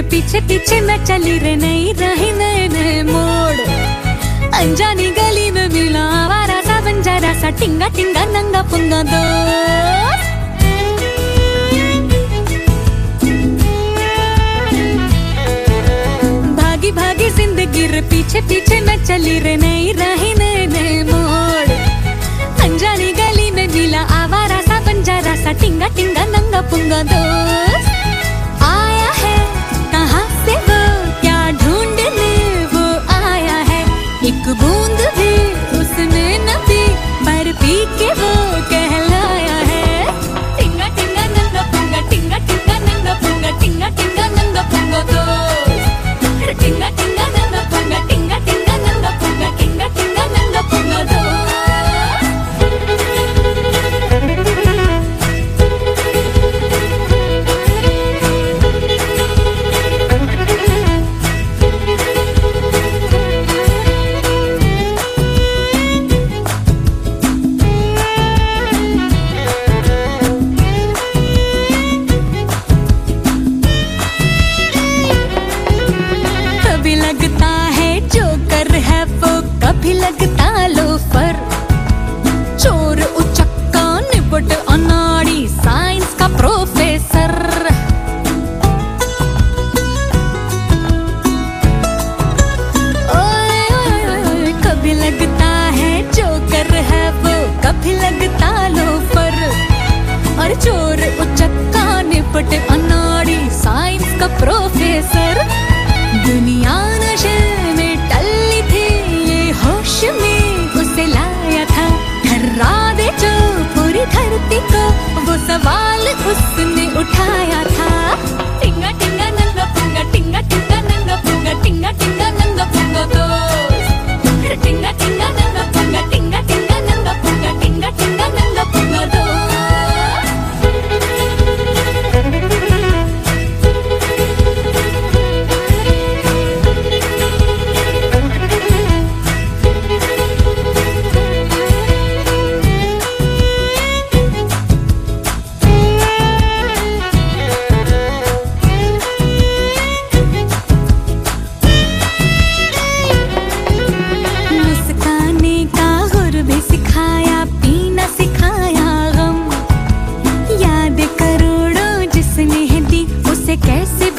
गिर पीछे पीछे मैं चली रे नहीं रही नए नए मोड़। अनजानी गली में मिला आवारा सा बंजारा सा टिंगा टिंगा नंगा पुंगा दो भागी भागी ज़िंदगी रे पीछे पीछे मैं चली रे नहीं रही नए नए मोड़। अनजानी गली में मिला आवारा सा बंजारा सा टिंगा टिंगा नंगा पुंगा दोस्त। good कैसे